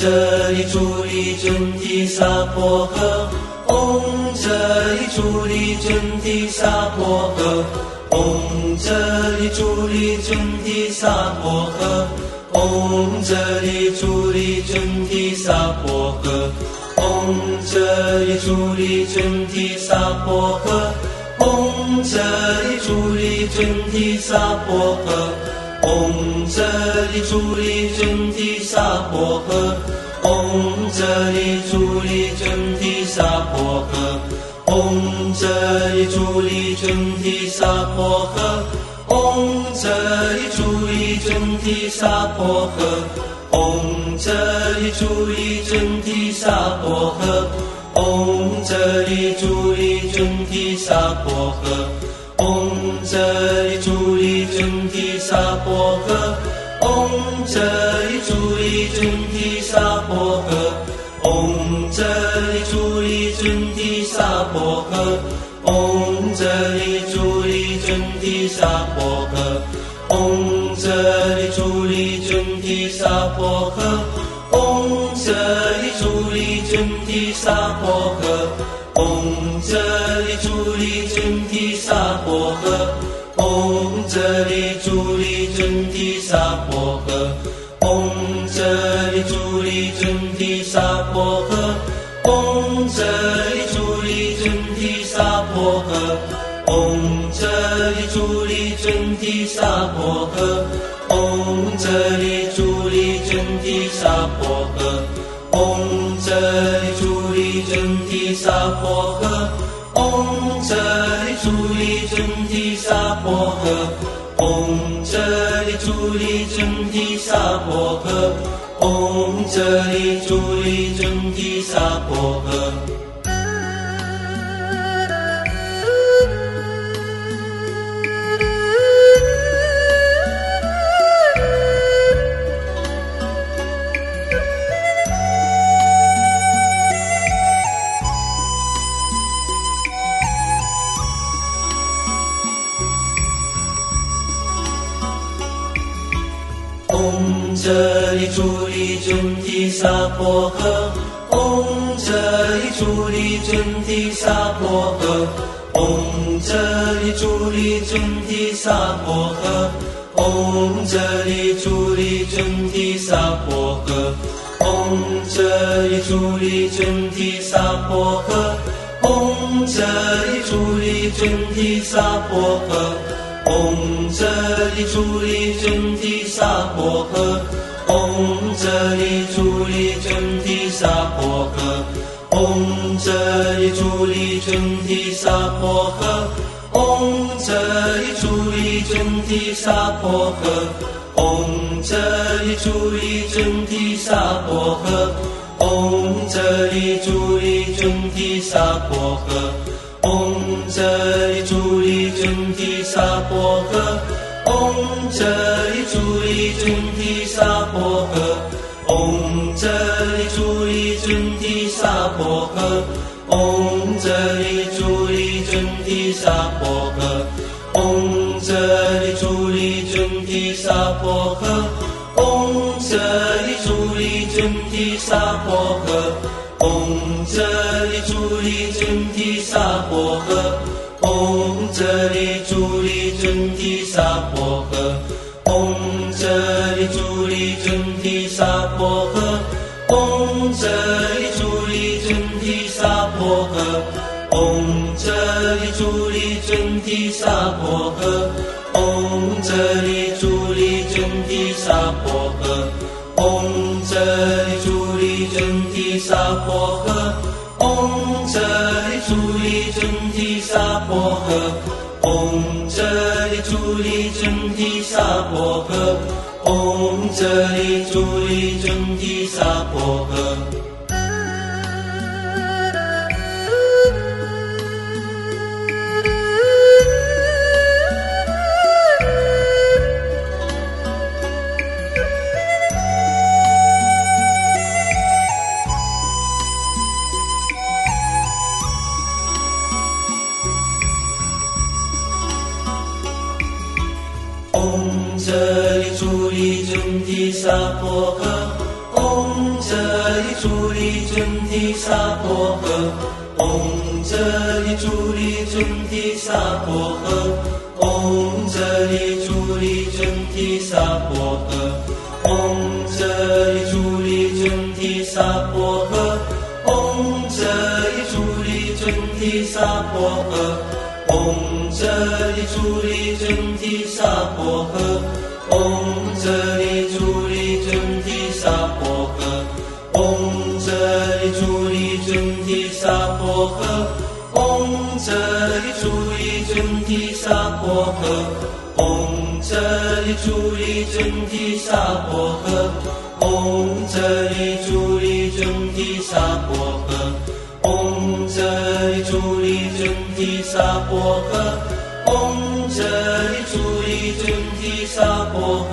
这里主力真谛萨婆诃。唵这里主力真谛萨婆诃。唵这里主力真谛萨婆诃。唵这里主力真谛萨婆诃。唵这里主力真谛萨婆诃。唵这里主力真谛萨婆诃。唵这里主力真提萨婆诃。唵这里主力真谛萨婆诃。唵这里主力真谛萨婆诃。唵这里主力真谛萨婆诃。唵这里主力真谛萨婆诃。唵这里主力真谛萨婆诃。唵这里主沙婆诃。嗡遮依主依准提萨婆诃。嗡遮依主依尊提沙婆诃。嗡遮依主依尊提沙婆诃。嗡遮依主依尊提沙婆诃。嗡遮依主依尊提沙婆诃。嗡遮依。沙婆诃。嗡折里主里准提萨婆诃。嗡哲里主里准提沙婆诃。嗡哲里主里准提沙婆诃。嗡哲里主里准提沙婆诃。嗡哲里主里准提沙婆诃。嗡哲里主里准提沙婆诃。嗡哲。主力真谛萨婆诃。唵这里主力真谛萨婆诃。里主力真谛萨婆诃。唵这里主力真谛萨婆诃。唵这里主力真谛萨婆诃。唵这里主力真谛萨婆诃。唵这里主力真谛萨婆诃。唵这里主力真谛萨婆诃。唵这里主力真谛萨婆诃。唵这里主力真谛萨婆诃。唵这里主力真谛萨婆诃。唵这里主力真谛萨婆诃。唵这里主力真谛萨婆诃。唵这里主力真谛萨婆诃。唵这里主力真谛萨婆诃。唵这里主力真谛萨。主力真谛萨婆诃。唵这里主力真谛萨婆诃。唵这里主力真谛萨婆诃。唵这里主力真谛萨婆诃。唵这里主力真谛萨婆诃。唵这里主力真谛萨婆诃。唵提萨婆诃。唵哲利主利真提萨婆诃。唵哲利主利真提萨婆诃。唵哲利主利真提萨婆诃。唵哲利主利真提萨婆诃。唵哲利主利真。嗡折里主里准提萨婆诃，嗡这里主里准提萨婆诃，嗡这里主里准提萨婆诃，嗡这里主里准提萨婆诃，嗡这里主里准提萨婆诃，嗡这里主里准提萨婆诃，嗡。唵折戾主整准提萨婆诃，唵折里主戾准提萨婆诃，唵折里主戾准提萨婆诃，唵折里主戾准提萨婆诃，唵折里主戾准提萨婆诃，唵折里主戾准提萨婆诃。唵哲利主利尊提萨婆诃，唵哲利主利尊提萨婆诃，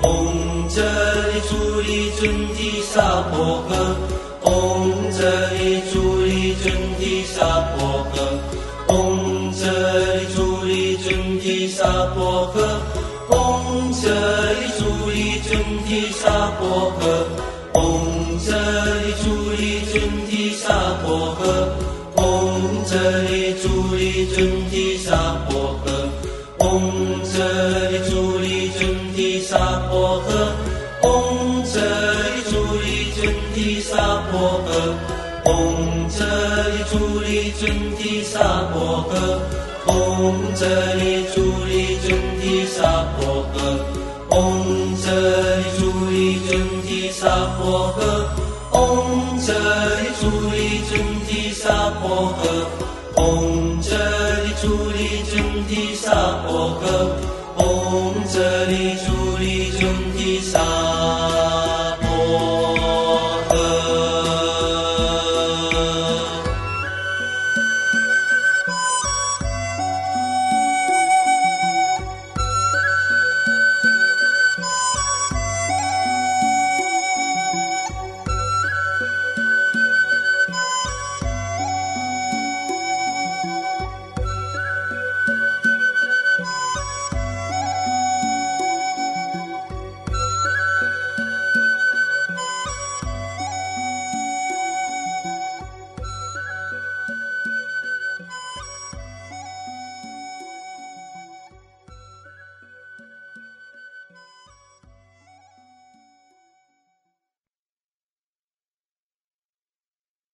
唵哲利主利尊提萨婆诃，唵哲利主利尊提萨婆诃，唵哲利主利尊提萨婆诃，唵哲利主利尊提萨婆诃，唵哲利主这里主尊沙。嗡这里主里尊提沙婆诃。嗡这里主里尊提沙婆诃。嗡这里主里尊提沙婆诃。嗡这里主里尊提沙婆诃。嗡这里主里尊提沙婆诃。主提婆诃。唵哲利主利尊提萨婆诃，唵哲利主利尊提萨婆诃，唵哲利主利尊提萨。